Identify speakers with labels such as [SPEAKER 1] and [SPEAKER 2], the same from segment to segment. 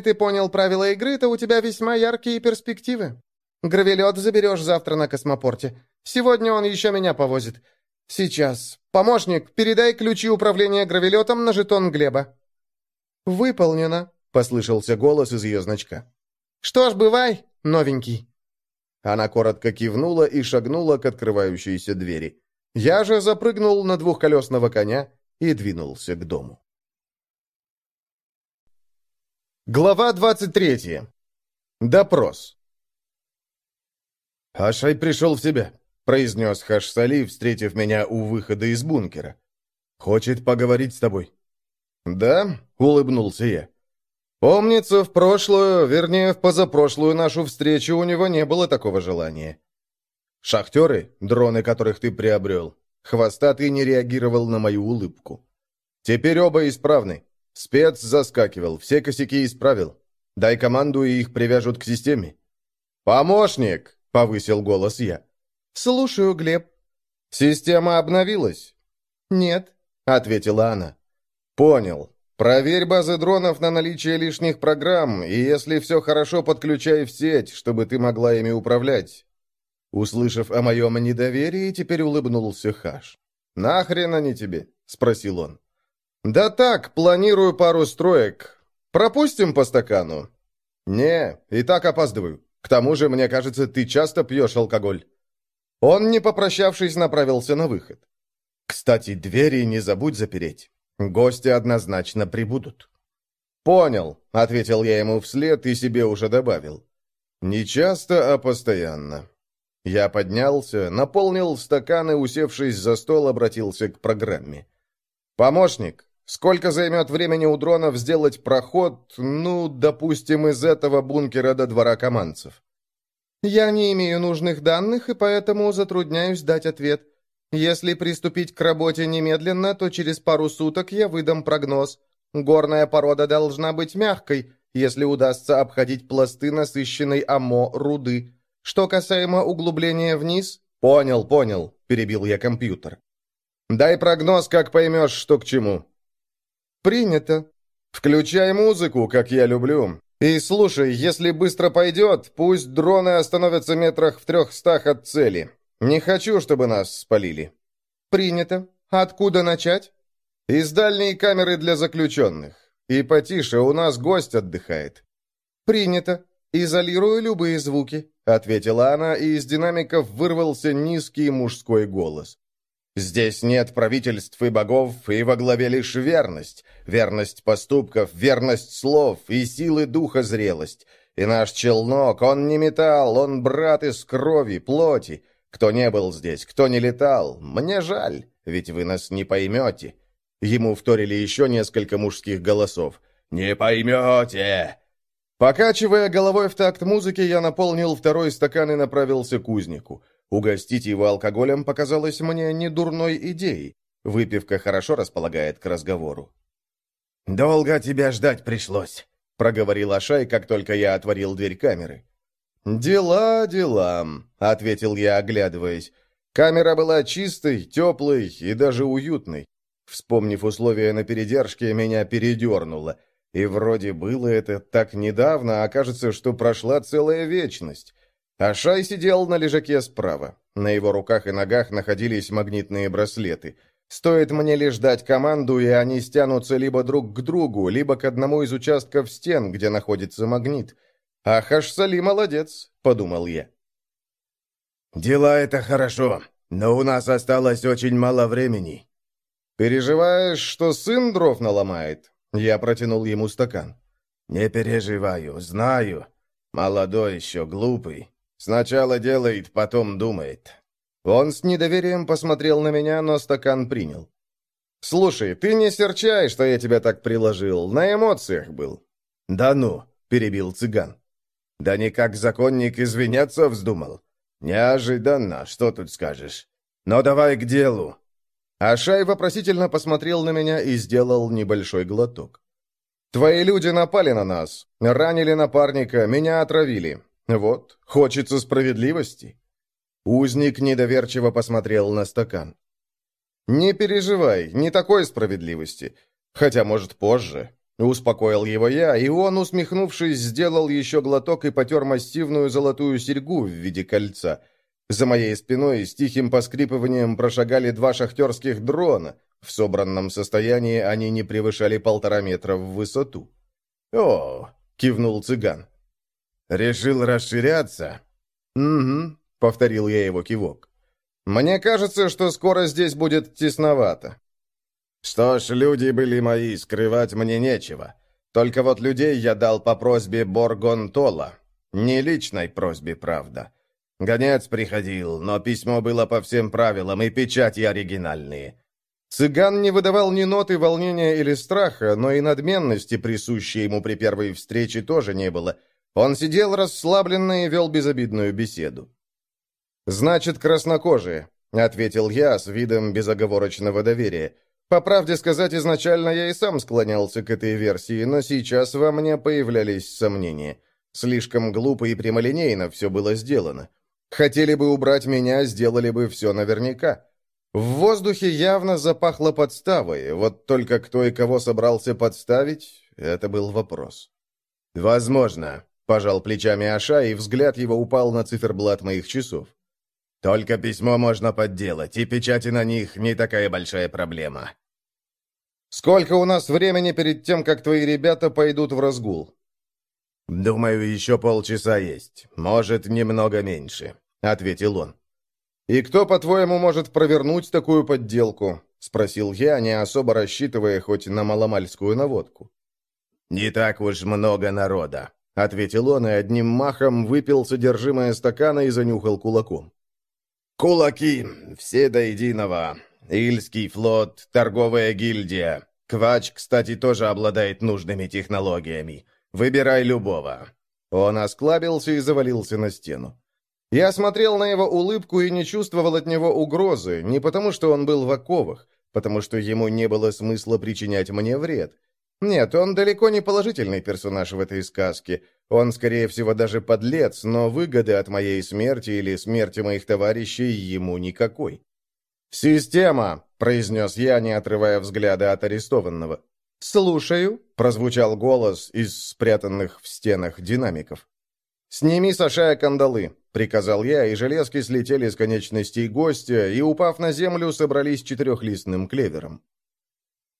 [SPEAKER 1] ты понял правила игры, то у тебя весьма яркие перспективы. Гравелет заберешь завтра на космопорте. Сегодня он еще меня повозит. Сейчас. Помощник, передай ключи управления гравелетом на жетон Глеба». «Выполнено», — послышался голос из ее значка. «Что ж, бывай, новенький».
[SPEAKER 2] Она коротко кивнула и шагнула к открывающейся двери. Я же запрыгнул на двухколесного коня и двинулся к дому. Глава 23. Допрос. «Ашай пришел в себя», — произнес Хашсали, встретив меня у выхода из бункера. «Хочет поговорить с тобой». «Да?» — улыбнулся я. Помнится, в прошлую, вернее, в позапрошлую нашу встречу у него не было такого желания. Шахтеры, дроны которых ты приобрел, хвостатый не реагировал на мою улыбку. Теперь оба исправны. Спец заскакивал, все косяки исправил. Дай команду, и их привяжут к системе. «Помощник!» — повысил голос я.
[SPEAKER 1] «Слушаю, Глеб».
[SPEAKER 2] «Система обновилась?»
[SPEAKER 1] «Нет», —
[SPEAKER 2] ответила она. «Понял. Проверь базы дронов на наличие лишних программ, и если все хорошо, подключай в сеть, чтобы ты могла ими управлять». Услышав о моем недоверии, теперь улыбнулся Хаш. «Нахрен они тебе?» — спросил он. «Да так, планирую пару строек. Пропустим по стакану?» «Не, и так опаздываю. К тому же, мне кажется, ты часто пьешь алкоголь». Он, не попрощавшись, направился на выход. «Кстати, двери не забудь запереть». Гости однозначно прибудут. «Понял», — ответил я ему вслед и себе уже добавил. «Не часто, а постоянно». Я поднялся, наполнил стакан и, усевшись за стол, обратился к программе. «Помощник, сколько займет времени у дронов сделать проход, ну, допустим, из этого бункера до двора командцев?»
[SPEAKER 1] «Я не имею нужных данных, и поэтому затрудняюсь дать ответ. Если приступить к работе немедленно, то через пару суток я выдам прогноз. Горная порода должна быть мягкой, если удастся обходить пласты насыщенной АМО руды. Что касаемо углубления вниз...
[SPEAKER 2] «Понял, понял», — перебил я компьютер. «Дай прогноз, как поймешь, что к чему».
[SPEAKER 1] «Принято».
[SPEAKER 2] «Включай музыку, как я люблю. И слушай, если быстро пойдет, пусть дроны остановятся метрах в трехстах от цели. «Не хочу, чтобы нас спалили».
[SPEAKER 1] «Принято. Откуда начать?»
[SPEAKER 2] «Из дальней камеры для заключенных. И потише, у нас гость отдыхает».
[SPEAKER 1] «Принято. Изолирую любые звуки», — ответила она, и из динамиков вырвался низкий мужской голос.
[SPEAKER 2] «Здесь нет правительств и богов, и во главе лишь верность. Верность поступков, верность слов и силы духа зрелость. И наш челнок, он не металл, он брат из крови, плоти. Кто не был здесь, кто не летал, мне жаль, ведь вы нас не поймете». Ему вторили еще несколько мужских голосов. «Не поймете!» Покачивая головой в такт музыки, я наполнил второй стакан и направился к кузнику. Угостить его алкоголем показалось мне недурной идеей. Выпивка хорошо располагает к разговору. «Долго тебя ждать пришлось», — проговорил Ашай, как только я отворил дверь камеры. «Дела, дела», — ответил я, оглядываясь. Камера была чистой, теплой и даже уютной. Вспомнив условия на передержке, меня передернуло. И вроде было это так недавно, а кажется, что прошла целая вечность. А Шай сидел на лежаке справа. На его руках и ногах находились магнитные браслеты. Стоит мне лишь дать команду, и они стянутся либо друг к другу, либо к одному из участков стен, где находится магнит — «А Хашсали молодец», — подумал я.
[SPEAKER 3] «Дела — это хорошо, но у нас осталось очень мало времени».
[SPEAKER 2] «Переживаешь, что сын дров наломает?» Я протянул ему стакан.
[SPEAKER 3] «Не переживаю, знаю. Молодой еще, глупый. Сначала делает, потом думает».
[SPEAKER 2] Он с недоверием посмотрел на меня, но стакан принял. «Слушай, ты не серчай, что я тебя так приложил. На эмоциях был».
[SPEAKER 3] «Да ну», — перебил цыган. Да никак законник извиняться вздумал. Неожиданно, что тут скажешь. Но давай к делу.
[SPEAKER 2] Ашай вопросительно посмотрел на меня и сделал небольшой глоток. «Твои люди напали на нас, ранили напарника, меня отравили. Вот, хочется справедливости». Узник недоверчиво посмотрел на стакан. «Не переживай, не такой справедливости. Хотя, может, позже. Успокоил его я, и он, усмехнувшись, сделал еще глоток и потер массивную золотую серьгу в виде кольца. За моей спиной с тихим поскрипыванием прошагали два шахтерских дрона. В собранном состоянии они не превышали полтора метра в высоту. «О!» — кивнул цыган. «Решил расширяться?» «Угу», — повторил я его кивок. «Мне кажется, что скоро здесь будет тесновато». «Что ж, люди были мои, скрывать мне нечего. Только вот людей я дал по просьбе Боргон-Тола. Не личной просьбе, правда. Гонец приходил, но письмо было по всем правилам, и печати оригинальные». Цыган не выдавал ни ноты волнения или страха, но и надменности, присущей ему при первой встрече, тоже не было — он сидел расслабленно и вел безобидную беседу. «Значит, краснокожие», — ответил я с видом безоговорочного доверия. По правде сказать, изначально я и сам склонялся к этой версии, но сейчас во мне появлялись сомнения. Слишком глупо и прямолинейно все было сделано. Хотели бы убрать меня, сделали бы все наверняка. В воздухе явно запахло подставой, вот только кто и кого собрался подставить, это был вопрос. «Возможно», Пожал плечами Аша, и взгляд его упал на циферблат моих часов. «Только письмо можно подделать, и печати на них не такая большая проблема». «Сколько у нас времени перед тем, как твои ребята пойдут в разгул?» «Думаю, еще полчаса есть. Может, немного меньше», — ответил он. «И кто, по-твоему, может провернуть такую подделку?» — спросил я, не особо рассчитывая хоть на маломальскую наводку. «Не так уж много народа», — ответил он и одним махом выпил содержимое стакана и занюхал кулаком. «Кулаки! Все до единого. Ильский флот, торговая гильдия. Квач, кстати, тоже обладает нужными технологиями. Выбирай любого». Он осклабился и завалился на стену. Я смотрел на его улыбку и не чувствовал от него угрозы, не потому что он был в оковах, потому что ему не было смысла причинять мне вред. Нет, он далеко не положительный персонаж в этой сказке. Он, скорее всего, даже подлец, но выгоды от моей смерти или смерти моих товарищей ему никакой. «Система!» — произнес я, не отрывая взгляда от арестованного. «Слушаю», — прозвучал голос из спрятанных в стенах динамиков. «Сними с кандалы», — приказал я, и железки слетели с конечностей гостя и, упав на землю, собрались четырехлистным клевером.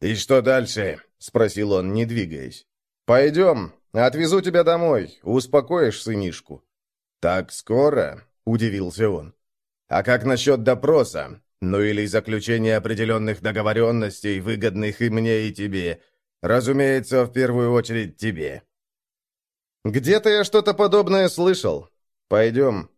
[SPEAKER 2] «И что дальше?» — спросил он, не двигаясь. «Пойдем, отвезу тебя домой, успокоишь сынишку». «Так скоро?» — удивился он. «А как насчет допроса? Ну или заключения определенных договоренностей, выгодных и мне, и тебе? Разумеется, в первую очередь тебе». «Где-то я что-то подобное слышал. Пойдем».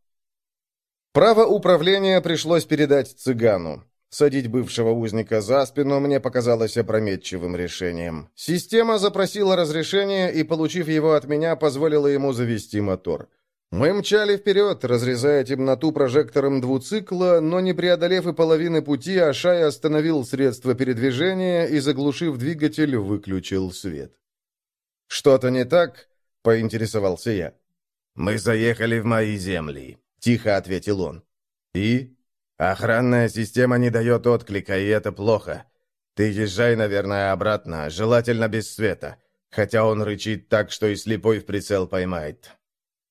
[SPEAKER 2] Право управления пришлось передать цыгану. Садить бывшего узника за спину мне показалось опрометчивым решением. Система запросила разрешение и, получив его от меня, позволила ему завести мотор. Мы мчали вперед, разрезая темноту прожектором двуцикла, но не преодолев и половины пути, Ашай остановил средство передвижения и, заглушив двигатель, выключил свет. «Что-то не так?» — поинтересовался я. «Мы заехали в мои земли», — тихо ответил он. «И?» Охранная система не дает отклика, и это плохо. Ты езжай, наверное, обратно, желательно без света, хотя он рычит так, что и слепой в прицел поймает».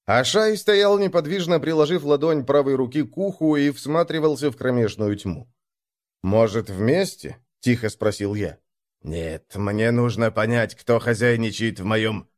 [SPEAKER 2] Ашай стоял неподвижно, приложив ладонь правой руки к уху и всматривался в кромешную тьму. «Может, вместе?» — тихо спросил я. «Нет, мне нужно понять, кто хозяйничает в моем...»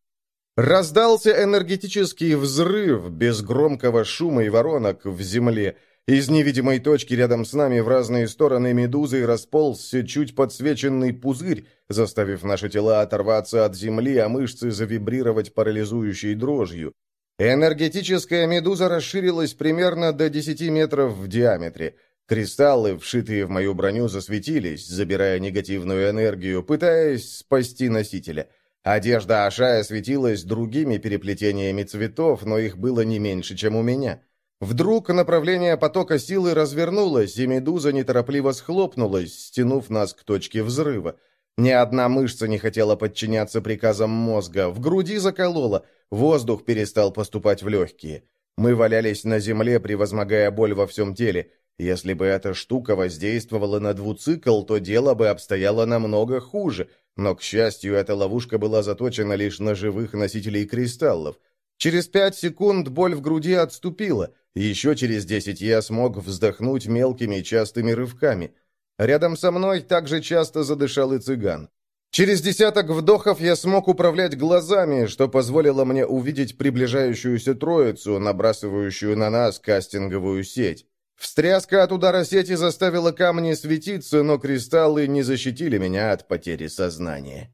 [SPEAKER 2] Раздался энергетический взрыв без громкого шума и воронок в земле, из невидимой точки рядом с нами в разные стороны медузы расползся чуть подсвеченный пузырь, заставив наши тела оторваться от земли, а мышцы завибрировать парализующей дрожью. Энергетическая медуза расширилась примерно до 10 метров в диаметре. Кристаллы, вшитые в мою броню, засветились, забирая негативную энергию, пытаясь спасти носителя. Одежда Ашая светилась другими переплетениями цветов, но их было не меньше, чем у меня. Вдруг направление потока силы развернулось, и медуза неторопливо схлопнулась, стянув нас к точке взрыва. Ни одна мышца не хотела подчиняться приказам мозга, в груди заколола, воздух перестал поступать в легкие. Мы валялись на земле, превозмогая боль во всем теле. Если бы эта штука воздействовала на двуцикл, то дело бы обстояло намного хуже. но, к счастью, эта ловушка была заточена лишь на живых носителей кристаллов. Через пять секунд боль в груди отступила, еще через десять я смог вздохнуть мелкими частыми рывками. Рядом со мной также часто задышал и цыган. Через десяток вдохов я смог управлять глазами, что позволило мне увидеть приближающуюся троицу, набрасывающую на нас кастинговую сеть. Встряска от удара сети заставила камни светиться, но кристаллы не защитили меня от потери сознания.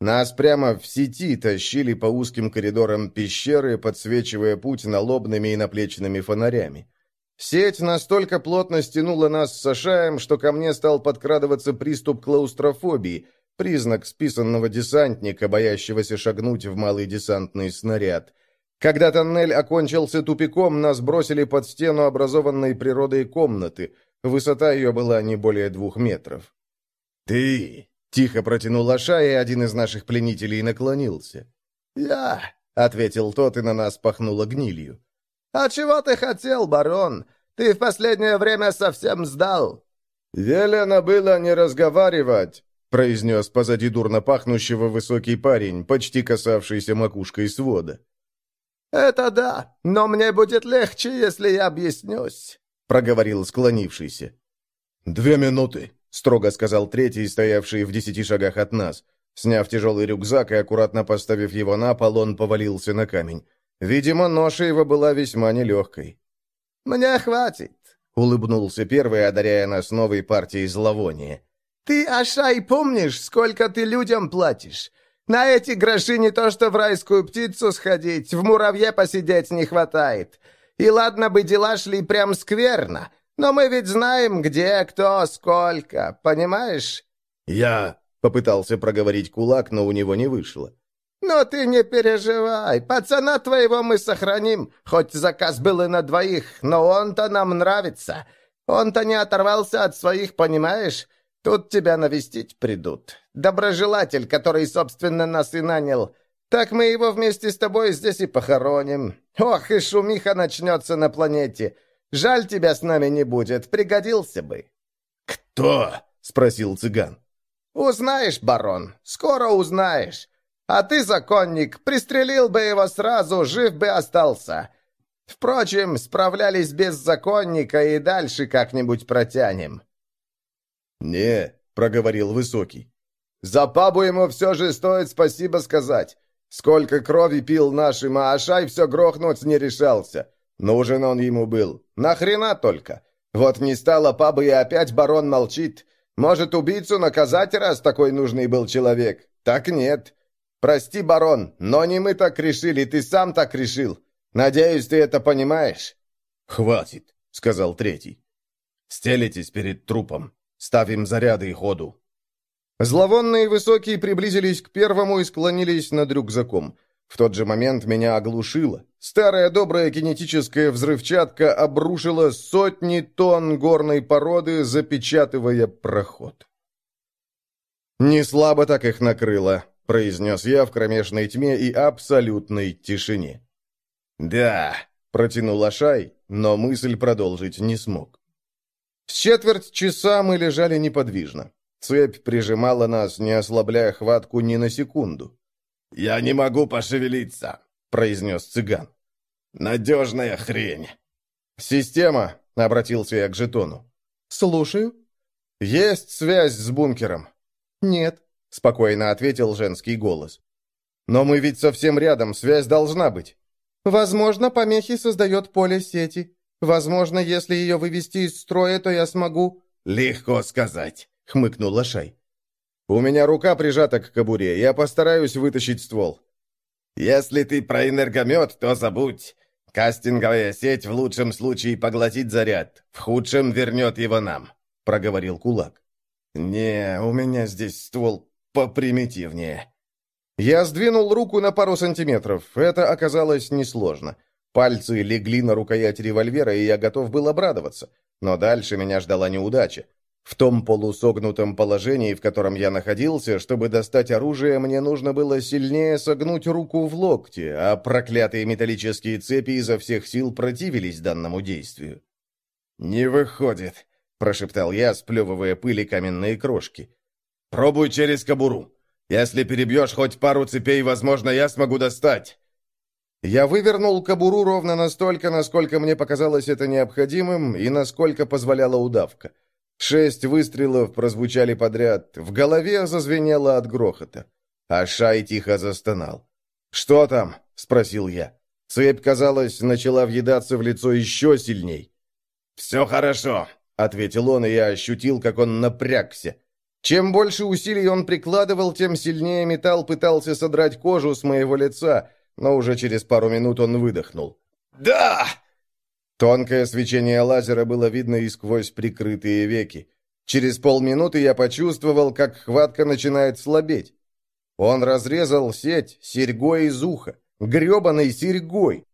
[SPEAKER 2] Нас прямо в сети тащили по узким коридорам пещеры, подсвечивая путь налобными и наплечными фонарями. Сеть настолько плотно стянула нас с Ашаем, что ко мне стал подкрадываться приступ клаустрофобии, признак списанного десантника, боящегося шагнуть в малый десантный снаряд — когда тоннель окончился тупиком, нас бросили под стену образованной природой комнаты. Высота ее была не более двух метров.
[SPEAKER 3] «Ты!»
[SPEAKER 2] — тихо протянул Аша, и один из наших пленителей наклонился.
[SPEAKER 3] «Я!»
[SPEAKER 2] — ответил тот, и на нас пахнуло гнилью.
[SPEAKER 3] «А чего ты хотел, барон? Ты в последнее время совсем сдал!»
[SPEAKER 2] «Велено было не разговаривать!» — произнес позади дурно пахнущего высокий парень, почти касавшийся макушкой свода.
[SPEAKER 3] «Это да, но мне будет легче, если я объяснюсь», — проговорил склонившийся.
[SPEAKER 2] «Две минуты», — строго сказал третий, стоявший в десяти шагах от нас. Сняв тяжелый рюкзак и аккуратно поставив его на пол, он повалился на камень. Видимо, ноша его была весьма нелегкой.
[SPEAKER 3] «Мне хватит», — улыбнулся первый, одаряя нас новой партией зловония. «Ты, Ашай, помнишь, сколько ты людям платишь? На эти гроши не то что в райскую птицу сходить, в муравье посидеть не хватает. И ладно бы дела шли прям скверно, но мы ведь знаем, где, кто, сколько, понимаешь?»
[SPEAKER 2] «Я...» — попытался проговорить кулак, но у него не вышло.
[SPEAKER 3] «Но ты не переживай, пацана твоего мы сохраним, хоть заказ был и на двоих, но он-то нам нравится. Он-то не оторвался от своих, понимаешь? Тут тебя навестить придут. Доброжелатель, который, собственно, нас и нанял. Так мы его вместе с тобой здесь и похороним. Ох, и шумиха начнется на планете. Жаль, тебя с нами не будет, пригодился бы».
[SPEAKER 2] «Кто?» — спросил цыган.
[SPEAKER 3] «Узнаешь, барон, скоро узнаешь. А ты, законник, пристрелил бы его сразу, жив бы остался. Впрочем, справлялись без законника и дальше как-нибудь протянем».
[SPEAKER 2] «Не», — проговорил Высокий.
[SPEAKER 3] «За пабу ему все же стоит спасибо сказать. Сколько крови пил нашим, а Ашай все грохнуть не решался. Нужен он ему был. Нахрена только? Вот не стало пабы, и опять барон молчит. Может, убийцу наказать, раз такой нужный был человек? Так нет. Прости, барон, но не мы так решили, ты сам так решил. Надеюсь, ты это понимаешь?»
[SPEAKER 2] «Хватит», — сказал третий. «Стелитесь перед трупом. Ставим заряды и ходу».
[SPEAKER 1] Зловонные высокие приблизились к первому и склонились над рюкзаком. В тот же момент меня оглушило. Старая добрая кинетическая взрывчатка обрушила сотни тонн горной породы, запечатывая проход. «Не слабо так их накрыло», — произнес я в кромешной тьме и абсолютной тишине.
[SPEAKER 2] «Да», — протянул Ашай, но мысль продолжить не смог.
[SPEAKER 1] С четверть часа мы лежали неподвижно. Цепь прижимала нас, не ослабляя хватку ни на секунду.
[SPEAKER 3] «Я не могу пошевелиться», — произнес цыган. «Надежная хрень».
[SPEAKER 1] «Система», — обратился я к жетону.
[SPEAKER 4] «Слушаю».
[SPEAKER 1] «Есть связь с бункером?»
[SPEAKER 4] «Нет», —
[SPEAKER 1] спокойно ответил женский голос. «Но мы ведь совсем рядом, связь должна быть».
[SPEAKER 4] «Возможно, помехи создает поле сети. Возможно, если ее вывести из строя, то я смогу...»
[SPEAKER 3] «Легко сказать», — хмыкнул Лошай.
[SPEAKER 1] «У меня рука прижата к кобуре, я постараюсь вытащить ствол».
[SPEAKER 3] «Если ты про энергомет, то забудь. Кастинговая сеть в лучшем случае поглотит заряд, в худшем вернет его нам», — проговорил кулак.
[SPEAKER 1] «Не, у меня здесь ствол попримитивнее». Я сдвинул руку на пару сантиметров. Это оказалось несложно. Пальцы легли на рукоять револьвера, и я готов был обрадоваться. Но дальше меня ждала неудача. В том полусогнутом положении, в котором я находился, чтобы достать оружие, мне нужно было сильнее согнуть руку в локте, а проклятые металлические цепи изо всех сил противились данному действию.
[SPEAKER 2] «Не выходит», — прошептал я, сплевывая пыли каменные крошки. Пробуй через кобуру. Если перебьешь хоть пару цепей, возможно, я смогу достать».
[SPEAKER 1] Я вывернул кобуру ровно настолько, насколько мне показалось это необходимым и насколько позволяла удавка. Шесть выстрелов прозвучали подряд, в голове зазвенело от грохота. А Шай тихо застонал. «Что там?» — спросил я. Цепь, казалось, начала въедаться в лицо еще сильней.
[SPEAKER 2] «Все хорошо», — ответил он, и я ощутил, как он напрягся.
[SPEAKER 1] Чем больше усилий он прикладывал, тем сильнее металл пытался содрать кожу с моего лица, но уже через пару минут он выдохнул.
[SPEAKER 2] «Да!»
[SPEAKER 1] Тонкое свечение лазера было видно и сквозь прикрытые веки. Через полминуты я почувствовал, как хватка начинает слабеть. Он разрезал сеть серьгой из уха, гребаной серьгой.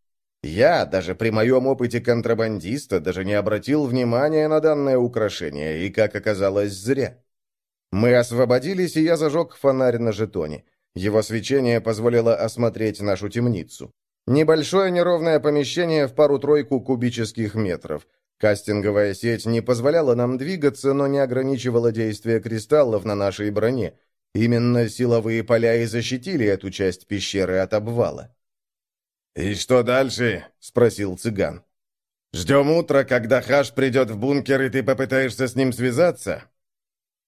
[SPEAKER 1] Я, даже при моем опыте контрабандиста, даже не обратил внимания на данное украшение, и, как оказалось, зря. Мы освободились, и я зажег фонарь на жетоне. Его свечение позволило осмотреть нашу темницу. Небольшое неровное помещение в пару-тройку кубических метров. Кастинговая сеть не позволяла нам двигаться, но не ограничивала действие кристаллов на нашей броне. Именно силовые поля и защитили эту часть пещеры от обвала.
[SPEAKER 2] «И что дальше?» — спросил цыган. «Ждем утра, когда Хаш придет в бункер, и ты попытаешься с ним связаться?»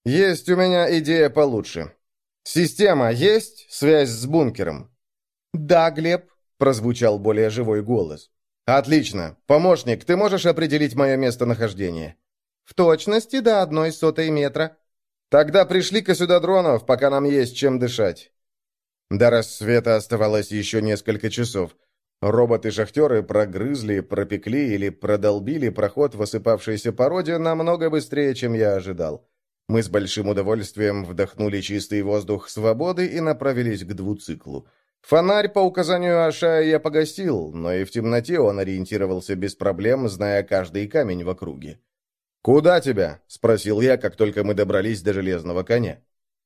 [SPEAKER 1] «Есть у меня идея получше. «Система есть? Связь с бункером?»
[SPEAKER 4] «Да, Глеб», —
[SPEAKER 1] прозвучал более живой голос. «Отлично. Помощник, ты можешь определить мое местонахождение?»
[SPEAKER 4] «В точности до одной сотой метра».
[SPEAKER 1] «Тогда пришли-ка сюда дронов, пока нам есть чем дышать». До рассвета оставалось еще несколько часов. Роботы-шахтеры прогрызли, пропекли или продолбили проход в осыпавшейся породе намного быстрее, чем я ожидал. Мы с большим удовольствием вдохнули чистый воздух свободы и направились к двуциклу. Фонарь по указанию Ашая я погасил, но и в темноте он ориентировался без проблем, зная каждый камень в округе. «Куда тебя?» — спросил я, как только мы добрались до железного коня.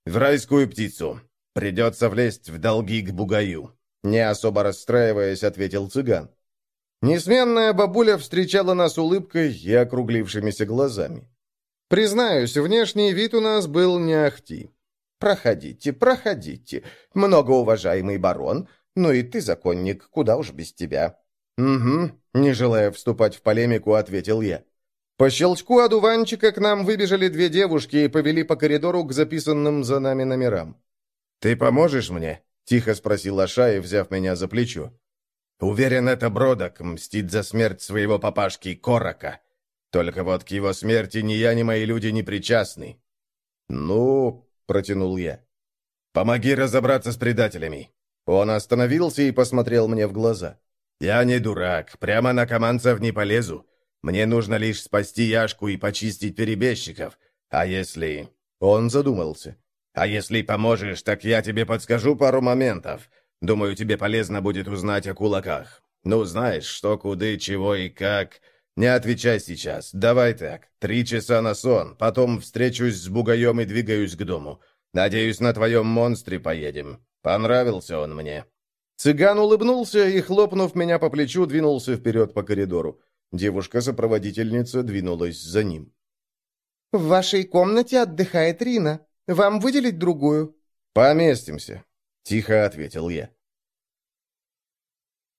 [SPEAKER 2] «В райскую птицу. Придется влезть в долги к бугаю», —
[SPEAKER 1] не особо расстраиваясь, ответил цыган. Несменная бабуля встречала нас улыбкой и округлившимися глазами. Признаюсь, внешний вид у нас был не ахти. «Проходите, проходите, многоуважаемый барон. Ну и ты, законник, куда уж без тебя». «Угу», — не желая вступать в полемику, ответил я. По щелчку одуванчика к нам выбежали две девушки и повели по коридору к записанным за нами номерам.
[SPEAKER 2] «Ты поможешь мне?» — тихо спросил Ашай, взяв меня за плечо. «Уверен, это Бродок мстит за смерть своего папашки Корока. Только вот к его смерти ни я, ни мои люди не причастны».
[SPEAKER 1] «Ну...» — протянул я.
[SPEAKER 2] «Помоги разобраться с предателями».
[SPEAKER 1] Он остановился и посмотрел мне в глаза.
[SPEAKER 2] «Я не дурак, прямо на команцев не полезу. Мне нужно лишь спасти Яшку и почистить перебежчиков. А если...» Он задумался. «А если поможешь, так я тебе подскажу пару моментов. Думаю, тебе полезно будет узнать о кулаках. Ну, знаешь, что, куды, чего и как. «Не отвечай сейчас. Давай так. Три часа на сон. Потом встречусь с бугаем и двигаюсь к дому. Надеюсь, на твоем монстре поедем. Понравился он мне».
[SPEAKER 1] Цыган улыбнулся и, хлопнув меня по плечу, двинулся вперед по коридору. Девушка-сопроводительница двинулась за ним.
[SPEAKER 4] «В вашей комнате отдыхает Рина. Вам выделить другую?»
[SPEAKER 1] «Поместимся», — тихо ответил я.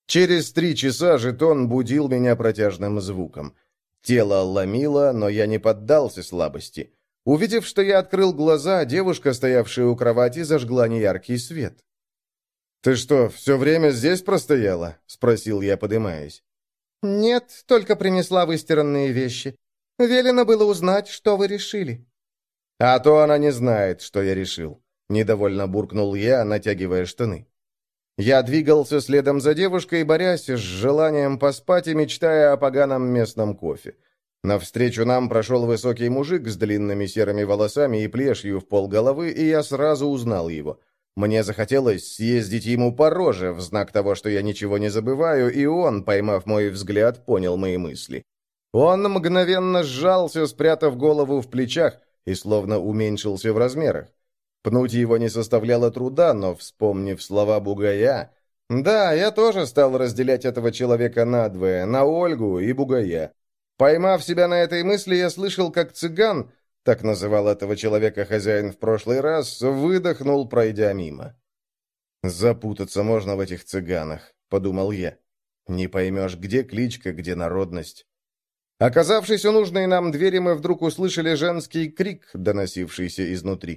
[SPEAKER 1] Через три часа жетон будил меня протяжным звуком. Тело ломило, но я не поддался слабости. Увидев, что я открыл глаза, девушка, стоявшая у кровати, зажгла неяркий свет. «Ты что, все время здесь простояла?» — спросил я, подымаясь.
[SPEAKER 4] «Нет, только принесла выстиранные вещи. Велено было узнать, что вы решили».
[SPEAKER 1] «А то она не знает, что я решил», — недовольно буркнул я, натягивая штаны. Я двигался следом за девушкой, борясь с желанием поспать и мечтая о поганом местном кофе. Навстречу нам прошел высокий мужик с длинными серыми волосами и плешью в полголовы, и я сразу узнал его. Мне захотелось съездить ему по роже в знак того, что я ничего не забываю, и он, поймав мой взгляд, понял мои мысли. Он мгновенно сжался, спрятав голову в плечах, и словно уменьшился в размерах. Пнуть его не составляло труда, но, вспомнив слова Бугая... Да, я тоже стал разделять этого человека надвое, на Ольгу и Бугая. Поймав себя на этой мысли, я слышал, как цыган,
[SPEAKER 2] так называл этого человека хозяин в прошлый раз, выдохнул, пройдя мимо. «Запутаться можно в этих цыганах», — подумал я. «Не поймешь, где кличка, где народность». Оказавшись у нужной нам двери, мы вдруг услышали женский крик, доносившийся изнутри.